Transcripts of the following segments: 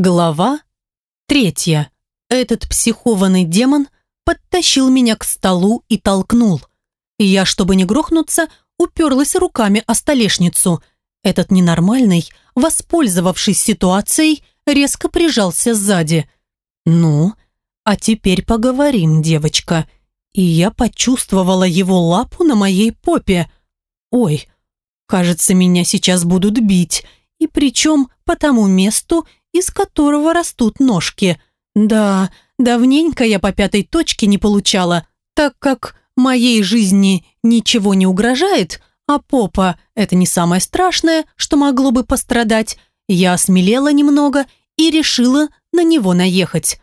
Глава третья. Этот психованный демон подтащил меня к столу и толкнул. Я, чтобы не грохнуться, уперлась руками о столешницу. Этот ненормальный, воспользовавшись ситуацией, резко прижался сзади. «Ну, а теперь поговорим, девочка». И я почувствовала его лапу на моей попе. «Ой, кажется, меня сейчас будут бить, и причем по тому месту, из которого растут ножки. Да, давненько я по пятой точке не получала, так как моей жизни ничего не угрожает, а попа – это не самое страшное, что могло бы пострадать, я осмелела немного и решила на него наехать.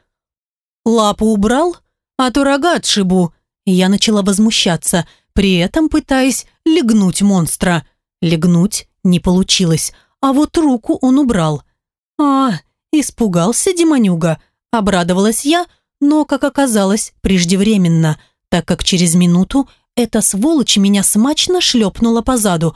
Лапу убрал, а то рога отшибу. Я начала возмущаться, при этом пытаясь легнуть монстра. Легнуть не получилось, а вот руку он убрал. «А, испугался демонюга», – обрадовалась я, но, как оказалось, преждевременно, так как через минуту эта сволочь меня смачно шлепнула по заду.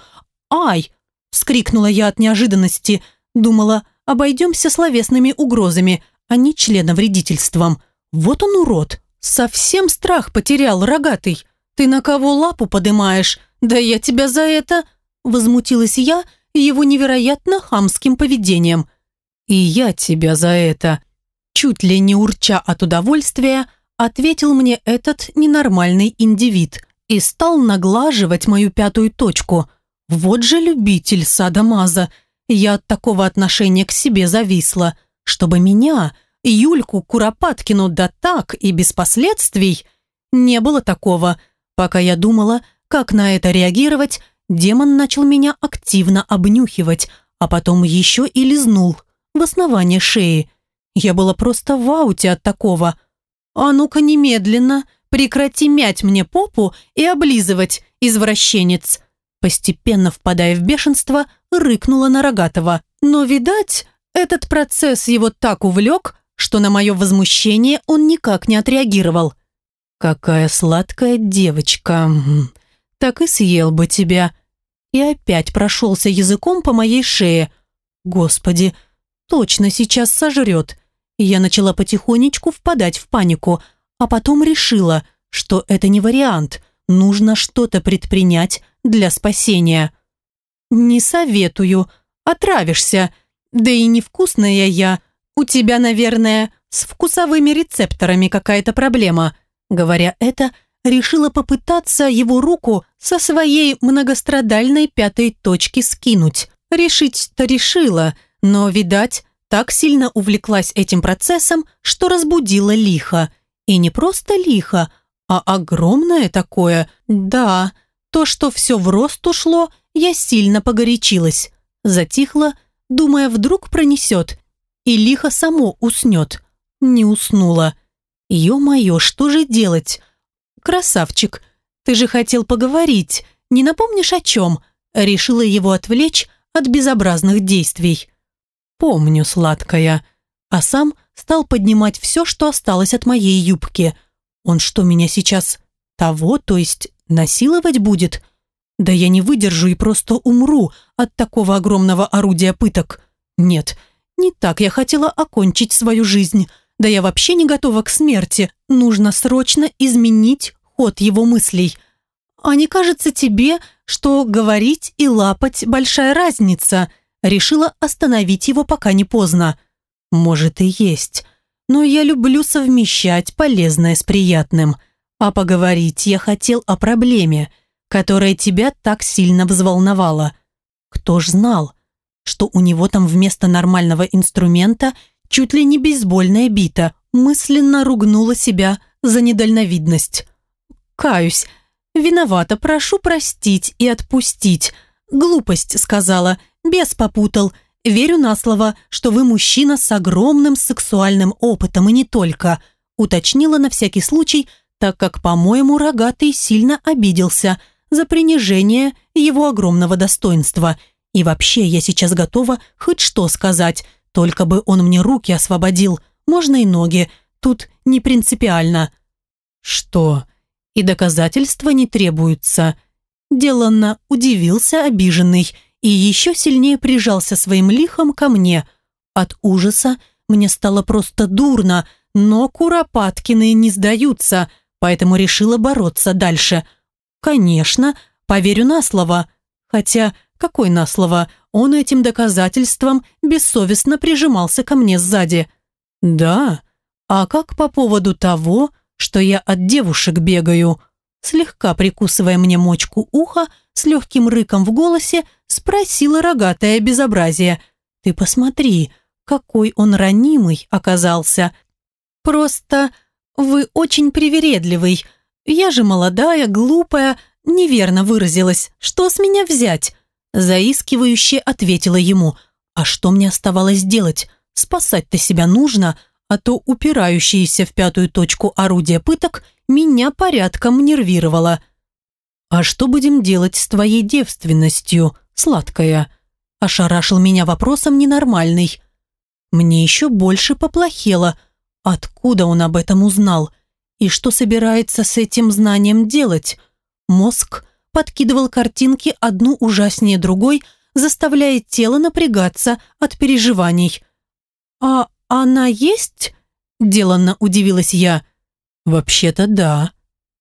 «Ай!» – вскрикнула я от неожиданности. Думала, обойдемся словесными угрозами, а не членовредительством. Вот он урод. Совсем страх потерял, рогатый. Ты на кого лапу подымаешь? Да я тебя за это... Возмутилась я его невероятно хамским поведением – «И я тебя за это!» Чуть ли не урча от удовольствия, ответил мне этот ненормальный индивид и стал наглаживать мою пятую точку. Вот же любитель садомаза. Я от такого отношения к себе зависла. Чтобы меня, Юльку Куропаткину, да так и без последствий, не было такого. Пока я думала, как на это реагировать, демон начал меня активно обнюхивать, а потом еще и лизнул – в основание шеи. Я была просто в ауте от такого. «А ну-ка немедленно, прекрати мять мне попу и облизывать, извращенец!» Постепенно впадая в бешенство, рыкнула на Рогатого. Но, видать, этот процесс его так увлек, что на мое возмущение он никак не отреагировал. «Какая сладкая девочка! Так и съел бы тебя!» И опять прошелся языком по моей шее. «Господи, точно сейчас сожрет. я начала потихонечку впадать в панику, а потом решила, что это не вариант, нужно что-то предпринять для спасения. «Не советую, отравишься. Да и невкусная я. У тебя, наверное, с вкусовыми рецепторами какая-то проблема». Говоря это, решила попытаться его руку со своей многострадальной пятой точки скинуть. Решить-то решила – но, видать, так сильно увлеклась этим процессом, что разбудила лихо. И не просто лихо, а огромное такое. Да, то, что все в рост ушло, я сильно погорячилась. Затихла, думая, вдруг пронесет. И лихо само уснет. Не уснула. Ё-моё, что же делать? Красавчик, ты же хотел поговорить. Не напомнишь о чем? Решила его отвлечь от безобразных действий. «Помню, сладкая». А сам стал поднимать все, что осталось от моей юбки. Он что, меня сейчас того, то есть насиловать будет? Да я не выдержу и просто умру от такого огромного орудия пыток. Нет, не так я хотела окончить свою жизнь. Да я вообще не готова к смерти. Нужно срочно изменить ход его мыслей. А не кажется тебе, что говорить и лапать большая разница? Решила остановить его, пока не поздно. Может и есть, но я люблю совмещать полезное с приятным. А поговорить я хотел о проблеме, которая тебя так сильно взволновала. Кто ж знал, что у него там вместо нормального инструмента чуть ли не бейсбольная бита, мысленно ругнула себя за недальновидность. Каюсь, виновата, прошу простить и отпустить. Глупость сказала, Бес попутал. Верю на слово, что вы мужчина с огромным сексуальным опытом и не только. Уточнила на всякий случай, так как, по-моему, рогатый сильно обиделся за принижение его огромного достоинства. И вообще, я сейчас готова хоть что сказать, только бы он мне руки освободил, можно и ноги, тут не принципиально. Что? И доказательства не требуются. Деланно удивился обиженный и еще сильнее прижался своим лихом ко мне. От ужаса Мне стало просто дурно, но Куропаткины не сдаются, поэтому решила бороться дальше. Конечно, поверю на слово. Хотя, какой на слово? Он этим доказательством бессовестно прижимался ко мне сзади. Да, а как по поводу того, что я от девушек бегаю? Слегка прикусывая мне мочку уха, с легким рыком в голосе спросила рогатое безобразие. «Ты посмотри, какой он ранимый оказался. Просто вы очень привередливый. Я же молодая, глупая, неверно выразилась. Что с меня взять?» Заискивающе ответила ему. «А что мне оставалось делать? Спасать-то себя нужно, а то упирающееся в пятую точку орудия пыток меня порядком нервировало. «А что будем делать с твоей девственностью, сладкая?» Ошарашил меня вопросом ненормальный. Мне еще больше поплохело. Откуда он об этом узнал? И что собирается с этим знанием делать? Мозг подкидывал картинки одну ужаснее другой, заставляя тело напрягаться от переживаний. «А она есть?» – деланно удивилась я. «Вообще-то да.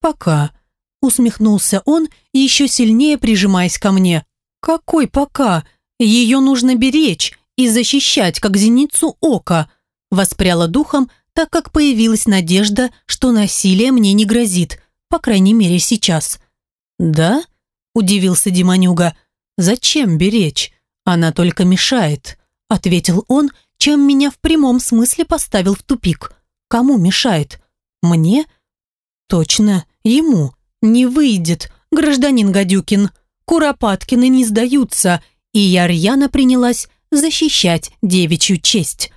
Пока», – усмехнулся он, еще сильнее прижимаясь ко мне. «Какой пока? Ее нужно беречь и защищать, как зеницу ока», – воспряла духом, так как появилась надежда, что насилие мне не грозит, по крайней мере сейчас. «Да?» – удивился Демонюга. «Зачем беречь? Она только мешает», – ответил он, чем меня в прямом смысле поставил в тупик. «Кому мешает? Мне?» «Точно, ему. Не выйдет, гражданин Гадюкин. Куропаткины не сдаются, и я рьяно принялась защищать девичью честь.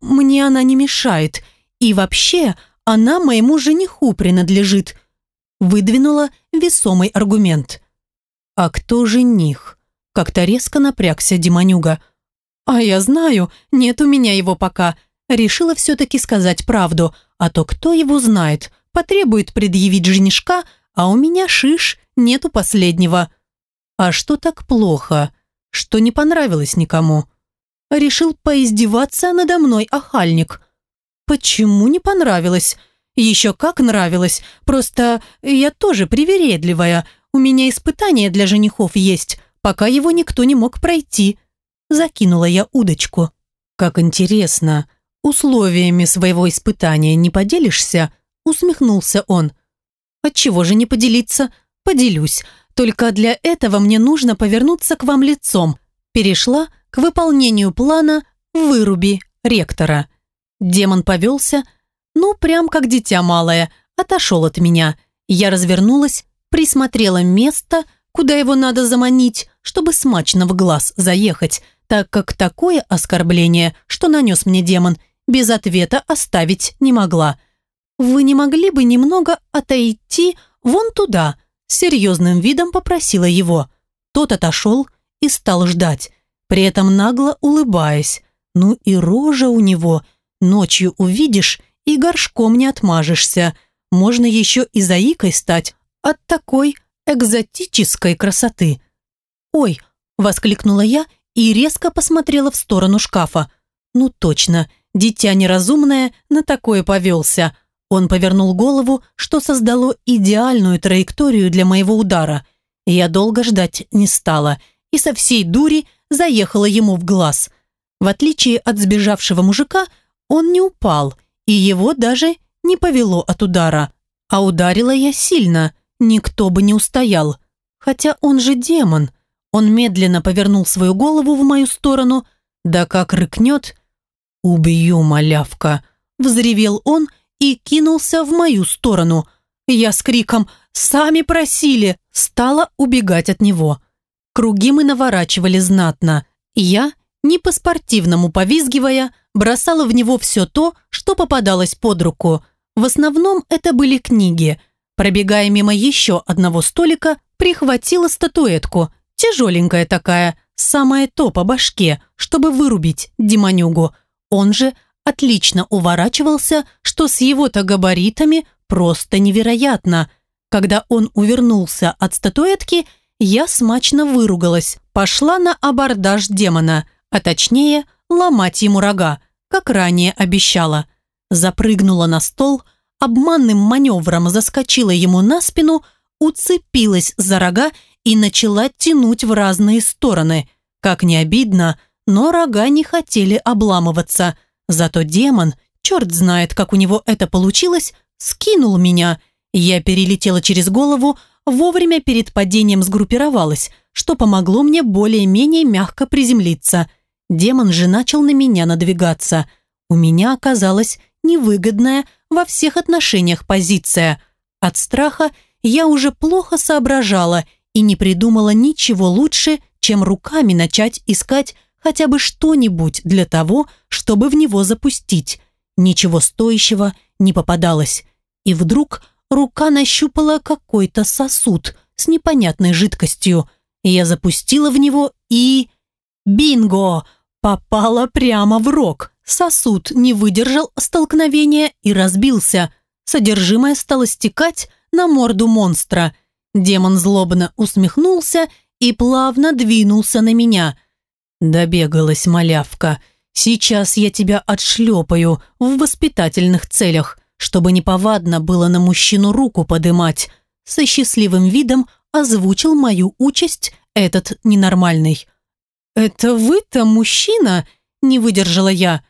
Мне она не мешает, и вообще она моему жениху принадлежит», выдвинула весомый аргумент. «А кто жених?» Как-то резко напрягся Демонюга. «А я знаю, нет у меня его пока. Решила все-таки сказать правду, а то кто его знает, потребует предъявить женишка, а у меня шиш, нету последнего». «А что так плохо? Что не понравилось никому?» Решил поиздеваться надо мной охальник. «Почему не понравилось?» Еще как нравилось, просто я тоже привередливая. У меня испытание для женихов есть, пока его никто не мог пройти. Закинула я удочку. Как интересно, условиями своего испытания не поделишься? Усмехнулся он. Отчего же не поделиться? Поделюсь. Только для этого мне нужно повернуться к вам лицом. Перешла к выполнению плана «Выруби ректора». Демон повелся, ну, прям как дитя малое, отошел от меня. Я развернулась, присмотрела место, куда его надо заманить, чтобы смачно в глаз заехать, так как такое оскорбление, что нанес мне демон, без ответа оставить не могла. «Вы не могли бы немного отойти вон туда?» Серьезным видом попросила его. Тот отошел и стал ждать, при этом нагло улыбаясь. Ну и рожа у него. Ночью увидишь, и горшком не отмажешься. Можно еще и заикой стать от такой экзотической красоты. «Ой!» – воскликнула я и резко посмотрела в сторону шкафа. «Ну точно, дитя неразумное на такое повелся». Он повернул голову, что создало идеальную траекторию для моего удара. Я долго ждать не стала и со всей дури заехала ему в глаз. В отличие от сбежавшего мужика, он не упал – и его даже не повело от удара. А ударила я сильно, никто бы не устоял. Хотя он же демон. Он медленно повернул свою голову в мою сторону, да как рыкнет. «Убью, малявка!» – взревел он и кинулся в мою сторону. Я с криком «Сами просили!» стала убегать от него. Круги мы наворачивали знатно. Я, не по-спортивному повизгивая, бросала в него все то, что попадалось под руку. В основном это были книги. Пробегая мимо еще одного столика, прихватила статуэтку, тяжеленькая такая, самое то по башке, чтобы вырубить демонюгу. Он же отлично уворачивался, что с его-то габаритами просто невероятно. Когда он увернулся от статуэтки, я смачно выругалась, пошла на абордаж демона, а точнее ломать ему рога как ранее обещала. Запрыгнула на стол, обманным маневром заскочила ему на спину, уцепилась за рога и начала тянуть в разные стороны. Как не обидно, но рога не хотели обламываться. Зато демон, черт знает, как у него это получилось, скинул меня. Я перелетела через голову, вовремя перед падением сгруппировалась, что помогло мне более-менее мягко приземлиться. Демон же начал на меня надвигаться. У меня оказалась невыгодная во всех отношениях позиция. От страха я уже плохо соображала и не придумала ничего лучше, чем руками начать искать хотя бы что-нибудь для того, чтобы в него запустить. Ничего стоящего не попадалось. И вдруг рука нащупала какой-то сосуд с непонятной жидкостью. Я запустила в него и... Бинго! Попала прямо в рог. Сосуд не выдержал столкновения и разбился. Содержимое стало стекать на морду монстра. Демон злобно усмехнулся и плавно двинулся на меня. Добегалась малявка. Сейчас я тебя отшлепаю в воспитательных целях чтобы неповадно было на мужчину руку подымать. Со счастливым видом озвучил мою участь этот ненормальный. «Это вы-то мужчина?» – не выдержала я.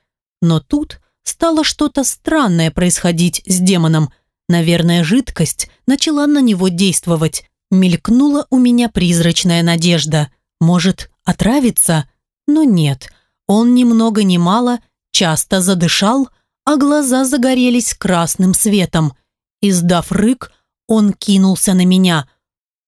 Но тут стало что-то странное происходить с демоном. Наверное, жидкость начала на него действовать. Мелькнула у меня призрачная надежда. Может, отравиться? Но нет. Он ни много ни мало часто задышал, а глаза загорелись красным светом. Издав рык, он кинулся на меня.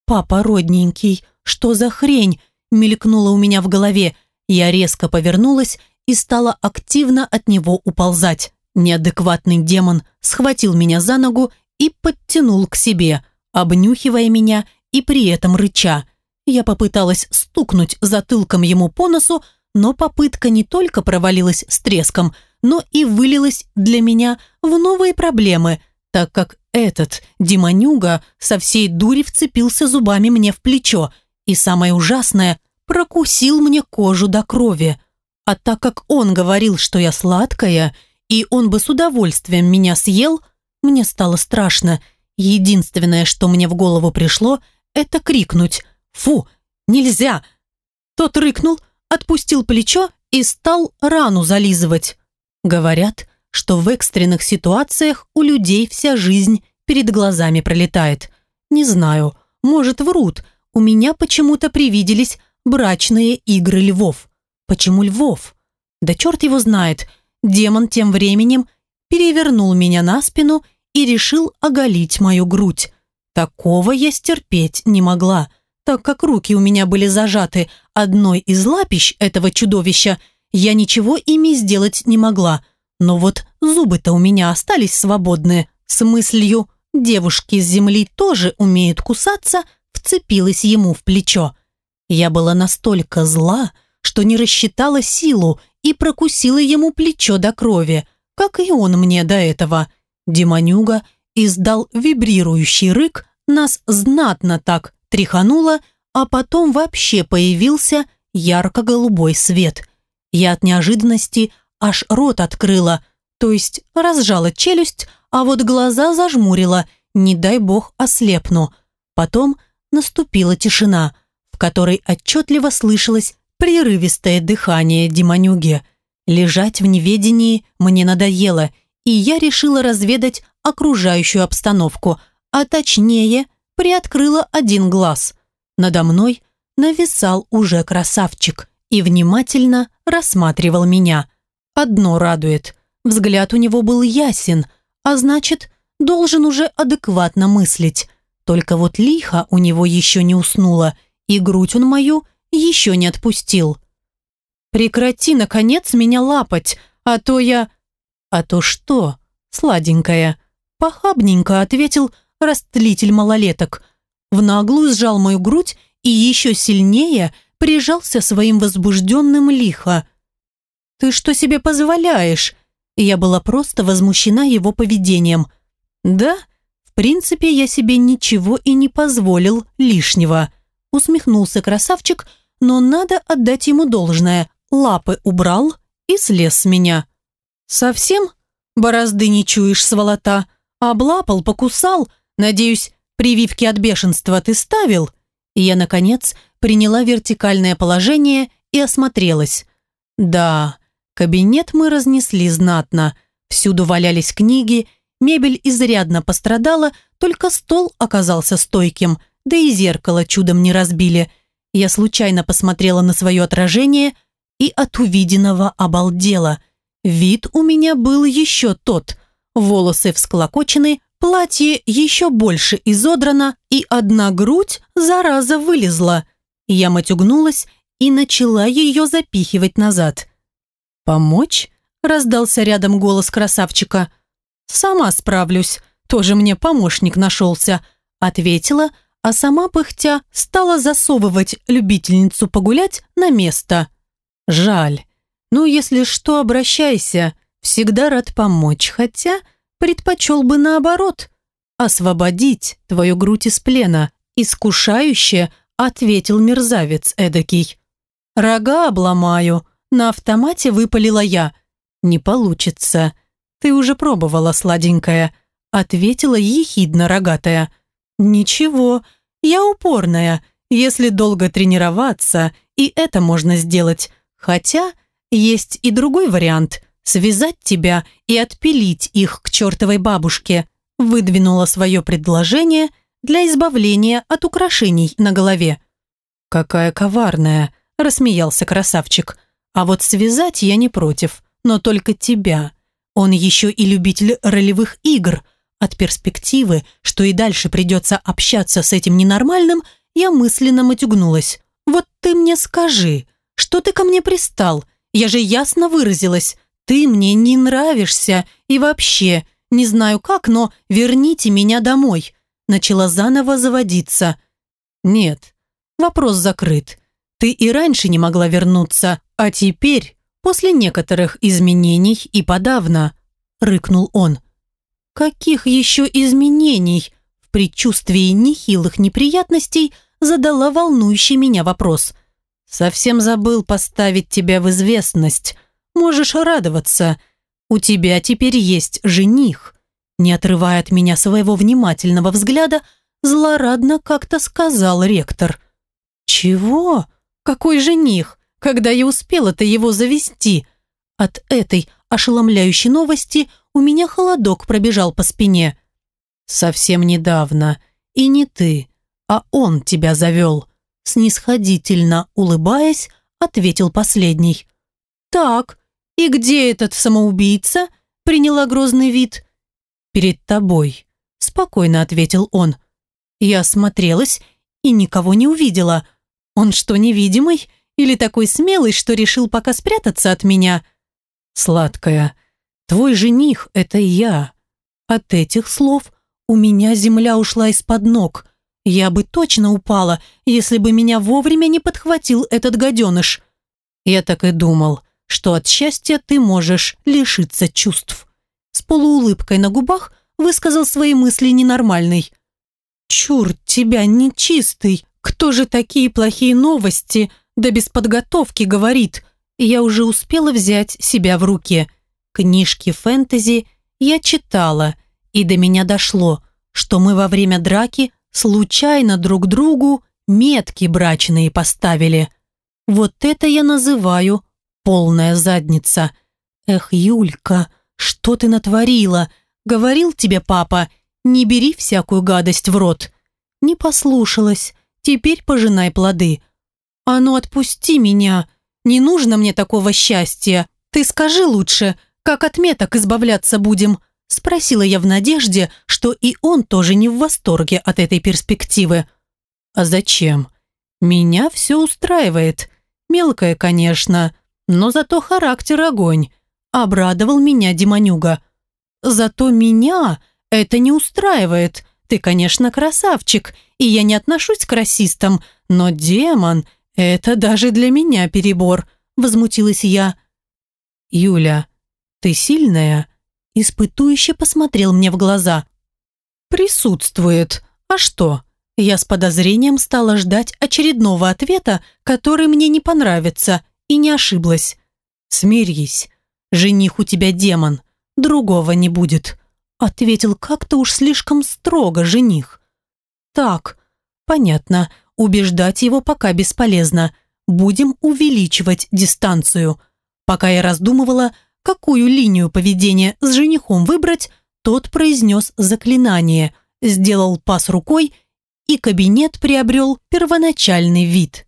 «Папа родненький, что за хрень?» мелькнула у меня в голове. Я резко повернулась и стала активно от него уползать. Неадекватный демон схватил меня за ногу и подтянул к себе, обнюхивая меня и при этом рыча. Я попыталась стукнуть затылком ему по носу, но попытка не только провалилась с треском – но и вылилось для меня в новые проблемы, так как этот демонюга со всей дури вцепился зубами мне в плечо и, самое ужасное, прокусил мне кожу до крови. А так как он говорил, что я сладкая, и он бы с удовольствием меня съел, мне стало страшно. Единственное, что мне в голову пришло, это крикнуть «Фу, нельзя!». Тот рыкнул, отпустил плечо и стал рану зализывать. Говорят, что в экстренных ситуациях у людей вся жизнь перед глазами пролетает. Не знаю, может врут, у меня почему-то привиделись брачные игры львов. Почему львов? Да черт его знает. Демон тем временем перевернул меня на спину и решил оголить мою грудь. Такого я стерпеть не могла, так как руки у меня были зажаты одной из лапищ этого чудовища – я ничего ими сделать не могла, но вот зубы-то у меня остались свободные. С мыслью «девушки с земли тоже умеют кусаться» вцепилась ему в плечо. Я была настолько зла, что не рассчитала силу и прокусила ему плечо до крови, как и он мне до этого. Демонюга издал вибрирующий рык, нас знатно так тряхануло, а потом вообще появился ярко-голубой свет. Я от неожиданности аж рот открыла, то есть разжала челюсть, а вот глаза зажмурила, не дай бог ослепну. Потом наступила тишина, в которой отчетливо слышалось прерывистое дыхание демонюги. Лежать в неведении мне надоело, и я решила разведать окружающую обстановку, а точнее приоткрыла один глаз. Надо мной нависал уже красавчик и внимательно рассматривал меня. Одно радует. Взгляд у него был ясен, а значит, должен уже адекватно мыслить. Только вот лихо у него еще не уснула, и грудь он мою еще не отпустил. «Прекрати, наконец, меня лапать, а то я...» «А то что, сладенькая?» Похабненько ответил растлитель малолеток. В наглую сжал мою грудь и еще сильнее – прижался своим возбужденным лихо. «Ты что себе позволяешь?» Я была просто возмущена его поведением. «Да, в принципе, я себе ничего и не позволил лишнего», усмехнулся красавчик, но надо отдать ему должное. Лапы убрал и слез с меня. «Совсем? Борозды не чуешь, сволота? Облапал, покусал? Надеюсь, прививки от бешенства ты ставил?» И я, наконец, приняла вертикальное положение и осмотрелась. Да, кабинет мы разнесли знатно. Всюду валялись книги, мебель изрядно пострадала, только стол оказался стойким, да и зеркало чудом не разбили. Я случайно посмотрела на свое отражение и от увиденного обалдела. Вид у меня был еще тот. Волосы всклокочены, платье еще больше изодрано, и одна грудь, зараза, вылезла. Я матюгнулась и начала ее запихивать назад. «Помочь?» – раздался рядом голос красавчика. «Сама справлюсь, тоже мне помощник нашелся», – ответила, а сама пыхтя стала засовывать любительницу погулять на место. «Жаль. Ну, если что, обращайся. Всегда рад помочь, хотя предпочел бы наоборот. Освободить твою грудь из плена, искушающе ответил мерзавец эдакий. «Рога обломаю», на автомате выпалила я. «Не получится. Ты уже пробовала, сладенькая», ответила ехидно рогатая. «Ничего, я упорная. Если долго тренироваться, и это можно сделать. Хотя есть и другой вариант – связать тебя и отпилить их к чертовой бабушке», выдвинула свое предложение – для избавления от украшений на голове. «Какая коварная!» – рассмеялся красавчик. «А вот связать я не против, но только тебя. Он еще и любитель ролевых игр. От перспективы, что и дальше придется общаться с этим ненормальным, я мысленно матюгнулась. Вот ты мне скажи, что ты ко мне пристал? Я же ясно выразилась. Ты мне не нравишься и вообще, не знаю как, но верните меня домой начала заново заводиться. «Нет, вопрос закрыт. Ты и раньше не могла вернуться, а теперь, после некоторых изменений и подавно», — рыкнул он. «Каких еще изменений?» В предчувствии нехилых неприятностей задала волнующий меня вопрос. «Совсем забыл поставить тебя в известность. Можешь радоваться. У тебя теперь есть жених. Не отрывая от меня своего внимательного взгляда, злорадно как-то сказал ректор. «Чего? Какой жених? Когда я успела-то его завести?» От этой ошеломляющей новости у меня холодок пробежал по спине. «Совсем недавно. И не ты, а он тебя завел», снисходительно улыбаясь, ответил последний. «Так, и где этот самоубийца?» приняла грозный вид перед тобой», – спокойно ответил он. Я осмотрелась и никого не увидела. Он что, невидимый? Или такой смелый, что решил пока спрятаться от меня? «Сладкая, твой жених – это я». От этих слов у меня земля ушла из-под ног. Я бы точно упала, если бы меня вовремя не подхватил этот гаденыш. Я так и думал, что от счастья ты можешь лишиться чувств с полуулыбкой на губах высказал свои мысли ненормальный. «Чур тебя, нечистый! Кто же такие плохие новости, да без подготовки говорит?» Я уже успела взять себя в руки. Книжки фэнтези я читала, и до меня дошло, что мы во время драки случайно друг другу метки брачные поставили. Вот это я называю полная задница. Эх, Юлька, «Что ты натворила? Говорил тебе папа, не бери всякую гадость в рот». Не послушалась. Теперь пожинай плоды. «А ну отпусти меня! Не нужно мне такого счастья! Ты скажи лучше, как от меток избавляться будем?» Спросила я в надежде, что и он тоже не в восторге от этой перспективы. «А зачем? Меня все устраивает. Мелкое, конечно, но зато характер огонь. Обрадовал меня Демонюга. Зато меня это не устраивает. Ты, конечно, красавчик, и я не отношусь к расистам, но демон – это даже для меня перебор, возмутилась я. Юля, ты сильная? Испытующе посмотрел мне в глаза. Присутствует. А что? Я с подозрением стала ждать очередного ответа, который мне не понравится, и не ошиблась. Смирись. жених у тебя демон, другого не будет», ответил как-то уж слишком строго жених. «Так, понятно, убеждать его пока бесполезно. Будем увеличивать дистанцию». Пока я раздумывала, какую линию поведения с женихом выбрать, тот произнес заклинание, сделал пас рукой, и кабинет приобрел первоначальный вид.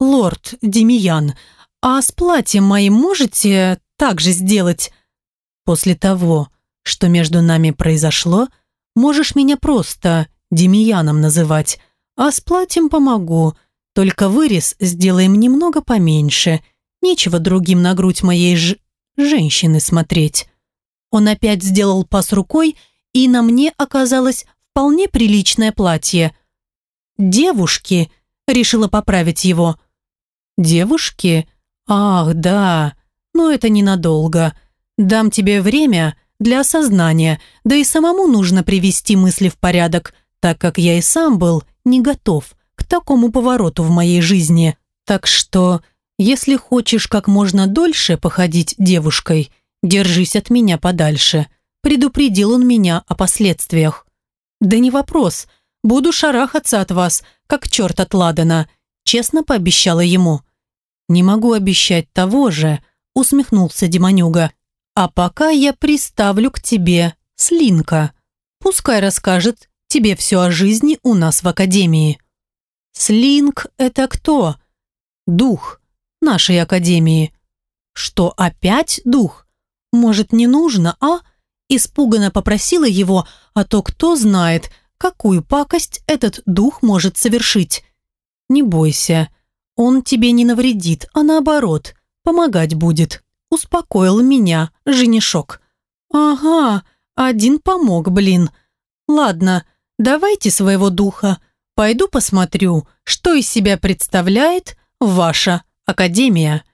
«Лорд Демиян, а с платьем моим можете так же сделать?» «После того, что между нами произошло, можешь меня просто Демияном называть, а с платьем помогу, только вырез сделаем немного поменьше. Нечего другим на грудь моей ж... женщины смотреть». Он опять сделал пас рукой, и на мне оказалось вполне приличное платье. «Девушки», — решила поправить его. «Девушки? Ах, да, но это ненадолго. Дам тебе время для осознания, да и самому нужно привести мысли в порядок, так как я и сам был не готов к такому повороту в моей жизни. Так что, если хочешь как можно дольше походить девушкой, держись от меня подальше», предупредил он меня о последствиях. «Да не вопрос. Буду шарахаться от вас, как черт от Ладана», честно пообещала ему. «Не могу обещать того же», усмехнулся Демонюга. «А пока я приставлю к тебе Слинка. Пускай расскажет тебе все о жизни у нас в Академии». «Слинк – это кто?» «Дух нашей Академии». «Что, опять дух? Может, не нужно, а?» Испуганно попросила его, а то кто знает, какую пакость этот дух может совершить. «Не бойся, он тебе не навредит, а наоборот, помогать будет», успокоил меня женишок. «Ага, один помог, блин. Ладно, давайте своего духа. Пойду посмотрю, что из себя представляет ваша академия».